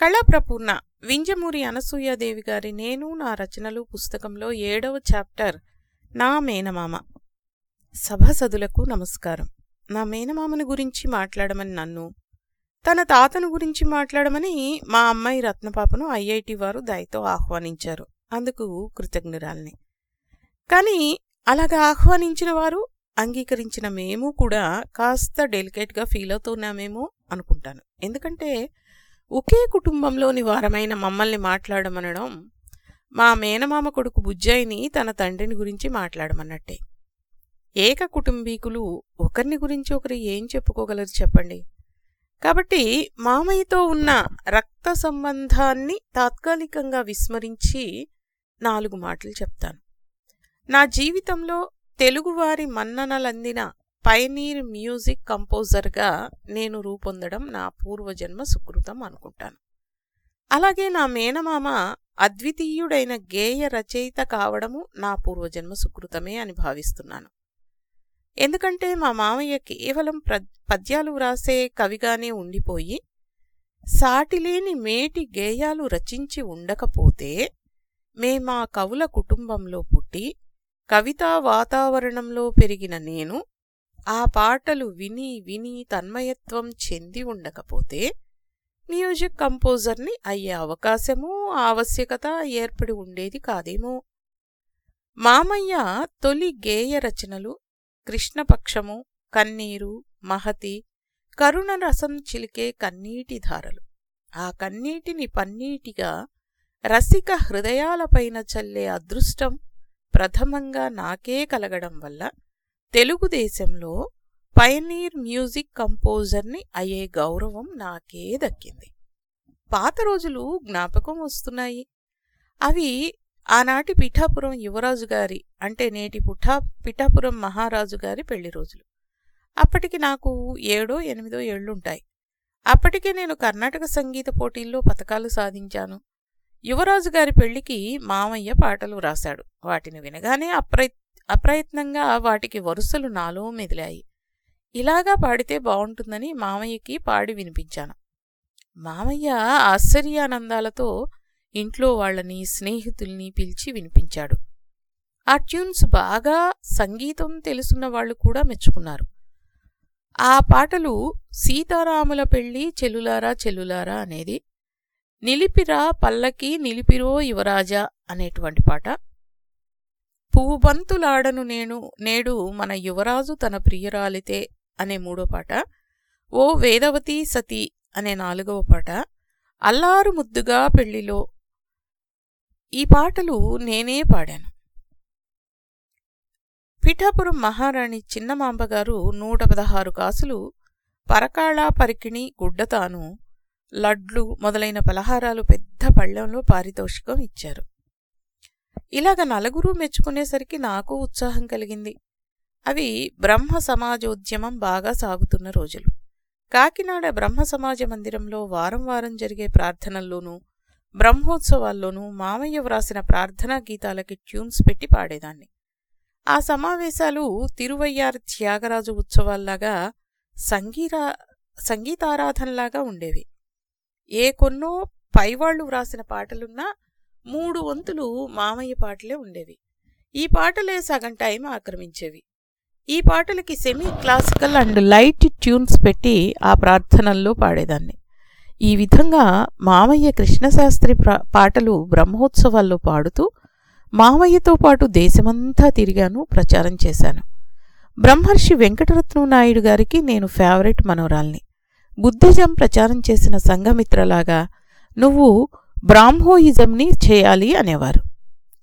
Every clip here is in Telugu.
కళాప్రపూర్ణ వింజమూరి అనసూయాదేవి గారి నేను నా రచనలు పుస్తకంలో ఏడవ చాప్టర్ నా మేనమామ. సభాసదులకు నమస్కారం. నా మేనమామని గురించి మాట్లాడమని నన్ను తన తాతను గురించి మాట్లాడమని మా అమ్మాయి రత్నపాపను ఐఐటి వారు దయతో ఆహ్వానించారు. అందుకు కృతజ్ఞురాల్ని. కానీ అలాగా ఆహ్వానించిన వారు అంగీకరించిన మేము కూడా కాస్త డెలికేట్గా ఫీల్ అవుతున్నామేమో అనుకుంటాను. ఎందుకంటే ఒకే కుటుంబంలోని వారమైన మమ్మల్ని మాట్లాడమనడం మా మేనమామ కొడుకు బుజ్జాయిని తన తండ్రిని గురించి మాట్లాడమన్నట్టే. ఏక కుటుంబీకులు ఒకరిని గురించి ఒకరు ఏం చెప్పుకోగలరు చెప్పండి? కాబట్టి మామయ్యతో ఉన్న రక్త సంబంధాన్ని తాత్కాలికంగా విస్మరించి నాలుగు మాటలు చెప్తాను. నా జీవితంలో తెలుగువారి మన్ననలందిన పైనీర్ మ్యూజిక్ కంపోజర్గా నేను రూపొందడం నా పూర్వజన్మ సుకృతం అనుకుంటాను. అలాగే నా మేనమామ అద్వితీయుడైన గేయ రచయిత కావడము నా పూర్వజన్మ సుకృతమే అని భావిస్తున్నాను. ఎందుకంటే మా మామయ్య కేవలం పద్యాలు వ్రాసే కవిగానే ఉండిపోయి సాటిలేని మేటి గేయాలు రచించి ఉండకపోతే మేమా కవుల కుటుంబంలో పుట్టి కవితా వాతావరణంలో పెరిగిన నేను ఆ పాటలు విని విని తన్మయత్వం చెంది ఉండకపోతే మ్యూజిక్ కంపోజర్ని అయ్యే అవకాశము ఆవశ్యకత ఏర్పడి ఉండేది కాదేమో. మామయ్య తొలి గేయ రచనలు కృష్ణపక్షము కన్నీరు మహతి కరుణ రసం చిలికే కన్నీటి ధారలు. ఆ కన్నీటిని పన్నీటిగా రసిక హృదయాలపైన చల్లే అదృష్టం ప్రథమంగా నాకే కలగడం వల్ల తెలుగుదేశంలో పయనీర్ మ్యూజిక్ కంపోజర్ని అయ్యే గౌరవం నాకే దక్కింది. పాత రోజులు జ్ఞాపకం వస్తున్నాయి. అవి ఆనాటి పిఠాపురం యువరాజు గారి అంటే నేటి పుఠా పిఠాపురం మహారాజు గారి పెళ్ళి రోజులు. అప్పటికి నాకు ఏడో ఎనిమిదో ఏళ్ళుంటాయి అప్పటికే నేను కర్ణాటక సంగీత పోటీల్లో పథకాలు సాధించాను. యువరాజు గారి పెళ్ళికి మామయ్య పాటలు రాశాడు. వాటిని వినగానే అప్రై అప్రయత్నంగా వాటికి వరుసలు నాలో మెదిలాయి. ఇలాగా పాడితే బావుంటుందని మామయ్యకి పాడి వినిపించాను. మామయ్య ఆశ్చర్యానందాలతో ఇంట్లో వాళ్ళని స్నేహితుల్ని పిలిచి వినిపించాడు. ఆ ట్యూన్స్ బాగా సంగీతం తెలుసున్న వాళ్ళు కూడా మెచ్చుకున్నారు. ఆ పాటలు సీతారాముల పెళ్ళి చెల్లులారా చెల్లులారా అనేది నిలిపిరా పల్లకి నిలిపిరో యువరాజా అనేటువంటి పాట పువ్వుబంతులాడను నేను నేడు మన యువరాజు తన ప్రియురాలితే అనే మూడో పాట. ఓ వేదవతి సతీ అనే నాలుగవ పాట. అల్లారు ముద్దుగా పెళ్ళిలో ఈ పాటలు నేనే పాడాను. పిఠాపురం మహారాణి చిన్నమాంబగారు నూట పదహారు కాసులు పరకాళ పరికిణి గుడ్డతాను లడ్లు మొదలైన పలహారాలు పెద్ద పళ్ళెంలో పారితోషికం ఇచ్చారు. ఇలాగ నలుగురు మెచ్చుకునేసరికి నాకు ఉత్సాహం కలిగింది. అవి బ్రహ్మ సమాజోద్యమం బాగా సాగుతున్న రోజులు. కాకినాడ బ్రహ్మ సమాజ మందిరంలో వారం వారం జరిగే ప్రార్థనల్లోనూ బ్రహ్మోత్సవాల్లోనూ మామయ్య వ్రాసిన ప్రార్థనా గీతాలకి ట్యూన్స్ పెట్టి పాడేదాన్ని. ఆ సమావేశాలు తిరువయ్యార్ త్యాగరాజు ఉత్సవాల్లాగా సంగీరా సంగీతారాధనలాగా ఉండేవి. ఏ కొన్నో పైవాళ్ళు వ్రాసిన పాటలున్నా మూడు వంతులు మామయ్య పాటలే ఉండేవి. ఈ పాటలే సగం టైం ఆక్రమించేవి. ఈ పాటలకి semi classical and light tunes పెట్టి ఆ ప్రార్థనల్లో పాడేదాన్ని. ఈ విధంగా మామయ్య కృష్ణశాస్త్రి పాటలు బ్రహ్మోత్సవాల్లో పాడుతూ మామయ్యతో పాటు దేశమంతా తిరిగాను ప్రచారం చేశాను. బ్రహ్మర్షి వెంకటరత్నం నాయుడు గారికి నేను ఫేవరెట్ మనోరాల్ని బుద్ధిజం ప్రచారం చేసిన సంఘమిత్రలాగా నువ్వు బ్రాహ్మోయిజంని చేయాలి అనేవారు.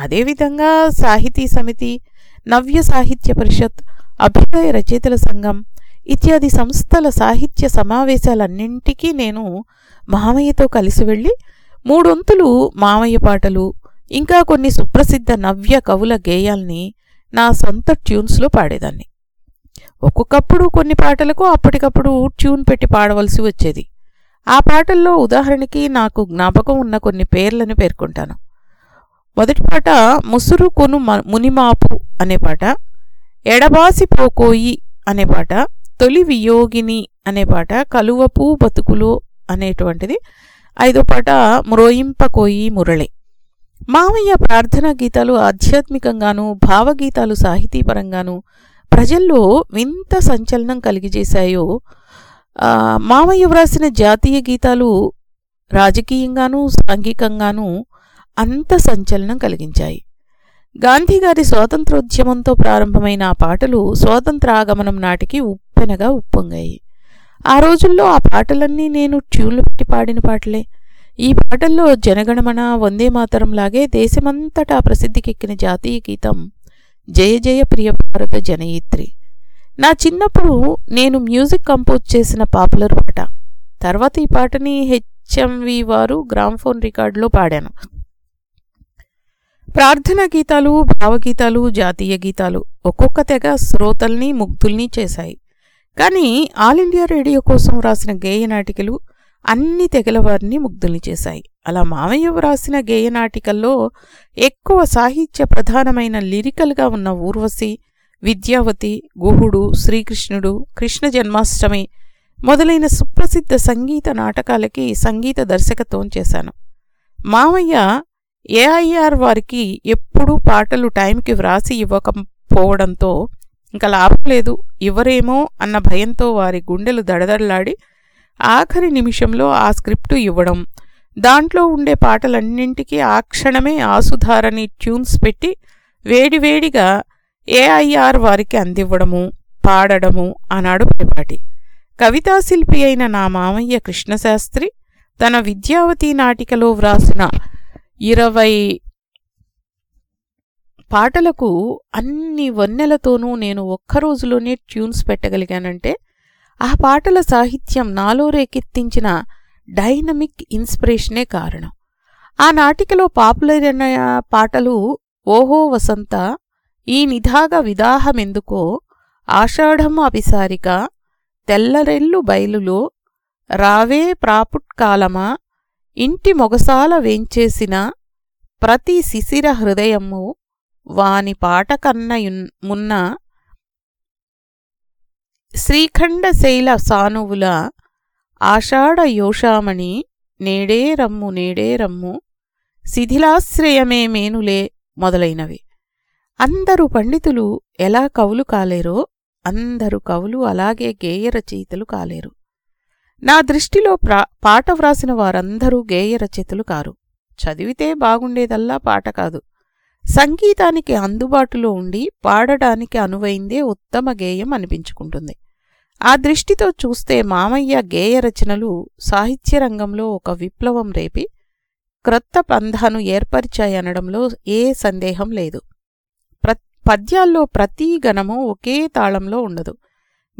అదేవిధంగా సాహితీ సమితి నవ్య సాహిత్య పరిషత్ అభ్యుదయ రచయితల సంఘం ఇత్యాది సంస్థల సాహిత్య సమావేశాలన్నింటికీ నేను మామయ్యతో కలిసి వెళ్ళి మూడొంతులు మామయ్య పాటలు ఇంకా కొన్ని సుప్రసిద్ధ నవ్య కవుల గేయాల్ని నా సొంత ట్యూన్స్లో పాడేదాన్ని. ఒక్కొక్కప్పుడు కొన్ని పాటలకు అప్పటికప్పుడు ట్యూన్ పెట్టి పాడవలసి వచ్చేది. ఆ పాటల్లో ఉదాహరణకి నాకు జ్ఞాపకం ఉన్న కొన్ని పేర్లను పేర్కొంటాను. మొదటి పాట ముసురు కొను మునిమాపు అనే పాట ఎడబాసి పోకోయి అనే పాట తొలి వియోగిని అనే పాట కలువపు బతుకులు అనేటువంటిది. ఐదో పాట మ్రోయింపకోయి మురళి. మామయ్య ప్రార్థనా గీతాలు ఆధ్యాత్మికంగాను భావగీతాలు సాహితీపరంగాను ప్రజల్లో వింత సంచలనం కలిగజేశాయో మామయ్య వ్రాసిన జాతీయ గీతాలు రాజకీయంగానూ సాంఘికంగానూ అంత సంచలనం కలిగించాయి. గాంధీగారి స్వాతంత్రోద్యమంతో ప్రారంభమైన ఆ పాటలు స్వాతంత్ర ఆగమనం నాటికి ఉప్పెనగా ఉప్పొంగాయి. ఆ రోజుల్లో ఆ పాటలన్నీ నేను ట్యూన్లు పెట్టి పాడిన పాటలే. ఈ పాటల్లో జనగణమన వందే మాతరంలాగే దేశమంతటా ప్రసిద్ధికెక్కిన జాతీయ గీతం జయ జయ ప్రియ భారత జనయిత్రి. నా చిన్నప్పుడు నేను మ్యూజిక్ కంపోజ్ చేసిన పాపులర్ పాట. తర్వాత ఈ పాటని హెచ్ఎంవి వారు గ్రామ్ఫోన్ రికార్డులో పాడాను. ప్రార్థన గీతాలు భావగీతాలు జాతీయ గీతాలు ఒక్కొక్క తెగ శ్రోతల్ని ముగ్ధుల్ని చేశాయి. కానీ ఆల్ ఇండియా రేడియో కోసం వ్రాసిన గేయ నాటికలు అన్ని తెగల వారిని ముగ్ధుల్ని చేశాయి. అలా మామయ్య వ్రాసిన గేయ నాటికల్లో ఎక్కువ సాహిత్య ప్రధానమైన లిరికల్గా ఉన్న ఊర్వశి విద్యావతి గుహుడు శ్రీకృష్ణుడు కృష్ణ జన్మాష్టమి మొదలైన సుప్రసిద్ధ సంగీత నాటకాలకి సంగీత దర్శకత్వం చేశాను. మామయ్య ఏఐఆర్ వారికి ఎప్పుడూ పాటలు టైంకి వ్రాసి ఇవ్వకపోవడంతో ఇంకా లాభం లేదు ఇవ్వరేమో అన్న భయంతో వారి గుండెలు దడదడలాడి ఆఖరి నిమిషంలో ఆ స్క్రిప్టు ఇవ్వడం. దాంట్లో ఉండే పాటలన్నింటికీ ఆ క్షణమే ఆసుధారని ట్యూన్స్ పెట్టి వేడివేడిగా ఏఐఆర్ వారికి అందివ్వడము పాడడము ఆనాడు పరిపాటి కవితాశిల్పి అయిన నా మామయ్య కృష్ణశాస్త్రి తన విద్యావతి నాటికలో వ్రాసిన ఇరవై పాటలకు అన్ని వన్నెలతోనూ నేను ఒక్క రోజులోనే ట్యూన్స్ పెట్టగలిగానంటే ఆ పాటల సాహిత్యం నాలో రేకెత్తించిన డైనమిక్ ఇన్స్పిరేషనే కారణం. ఆ నాటికలో పాపులర్ అయిన పాటలు ఓహో వసంత ఈ నిధాగ విదాహమెందుకో ఆషాఢం అభిసారిక తెల్లరెల్లు బయలులో రావే ప్రాపుట్కాలమా ఇంటి మొగసాల వేంచేసిన ప్రతి శిశిర హృదయము వాని పాట కన్నయున్ మున్న శ్రీఖండశైల సానువుల ఆషాఢ యోషామణి నేడే రమ్ము నేడే రమ్ము శిథిలాశ్రయమే మేనులే మొదలైనవి. అందరు పండితులు ఎలా కవులు కాలేరో అందరు కవులు అలాగే గేయ రచయితలు కాలేరు. నా దృష్టిలో ప్రా పాట వ్రాసిన వారందరూ గేయ రచయితలు కారు. చదివితే బాగుండేదల్లా పాట కాదు. సంగీతానికి అందుబాటులో ఉండి పాడడానికి అనువైందే ఉత్తమ గేయం అనిపించుకుంటుంది. ఆ దృష్టితో చూస్తే మామయ్య గేయ రచనలు సాహిత్య రంగంలో ఒక విప్లవం రేపి క్రొత్త పంధాను ఏర్పరిచాయనడంలో ఏ సందేహం లేదు. ప్ర పద్యాల్లో ప్రతి గణము ఒకే తాళంలో ఉండదు.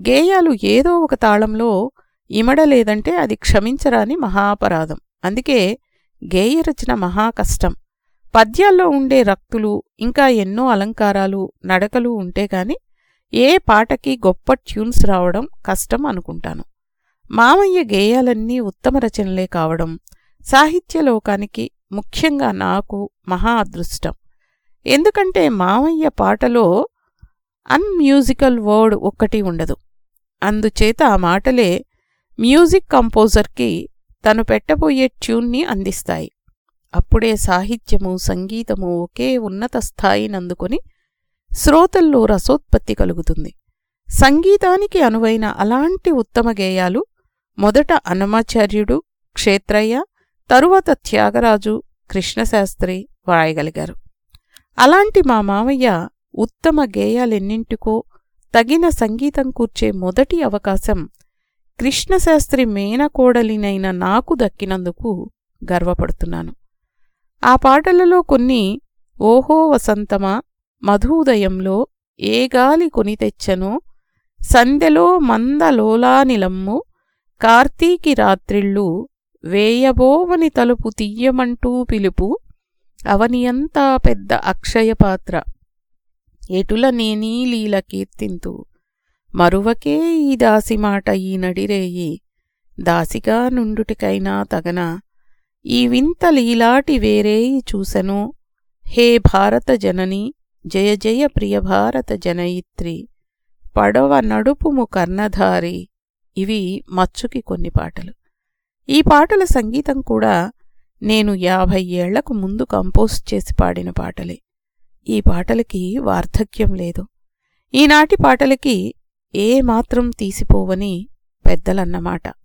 గేయాలు ఏదో ఒక తాళంలో ఇమడలేదంటే అది క్షమించరాని మహాపరాధం. అందుకే గేయ రచన మహా కష్టం. పద్యాల్లో ఉండే రక్తులు ఇంకా ఎన్నో అలంకారాలు నడకలు ఉంటే గాని ఏ పాటకి గొప్ప ట్యూన్స్ రావడం కష్టం అనుకుంటాను. మామయ్య గేయాలన్నీ ఉత్తమ రచనలే కావడం సాహిత్య లోకానికి ముఖ్యంగా నాకు మహా అదృష్టం. ఎందుకంటే మామయ్య పాటలో అన్మ్యూజికల్ వర్డ్ ఒక్కటి ఉండదు. అందుచేత ఆ మాటలే మ్యూజిక్ కంపోజర్కి తను పెట్టబోయే ట్యూన్ని అందిస్తాయి. అప్పుడే సాహిత్యము సంగీతము ఒకే ఉన్నత స్థాయినందుకొని శ్రోతల్లో రసోత్పత్తి కలుగుతుంది. సంగీతానికి అనువైన అలాంటి ఉత్తమ గేయాలు మొదట అన్నమాచార్యుడు క్షేత్రయ్య తరువాత త్యాగరాజు కృష్ణశాస్త్రి వ్రాయగలిగారు అలాంటి మా మామయ్య ఉత్తమ గేయాలెన్నింటికో తగిన సంగీతం కూర్చే మొదటి అవకాశం కృష్ణశాస్త్రి మేనకోడలినైన నాకు దక్కినందుకు గర్వపడుతున్నాను. ఆ పాటలలో కొన్ని ఓహో వసంతమా మధుదయంలో ఏ గాలి కొని తెచ్చనో సంధ్యలో మందలోలానిలమ్ము కార్తీకి రాత్రిళ్ళు వేయబోవని తలుపు తీయమంటూ పిలుపు అవనియంతా పెద్ద అక్షయపాత్ర ఎటుల నేనీ లీల కీర్తింతు మరువకే ఈ దాసిమాట ఈ నడిరేయి దాసిగా నుండుటికైనా తగన. ఈ వింత లీలాటి వేరేయి చూసెను. హే భారత జనని జయ జయ ప్రియ భారత జనయిత్రి. పడవ నడుపుము కర్ణధారి. ఇవి మచ్చుకి కొన్ని పాటలు. ఈ పాటల సంగీతం కూడా నేను యాభై ఏళ్ళకు ముందు కంపోజ్ చేసి పాడిన పాటలే. ఈ పాటలకి వార్ధక్యం లేదు. ఈనాటి పాటలకి ఏ మాత్రం తీసిపోవని పెద్దలన్నమాట.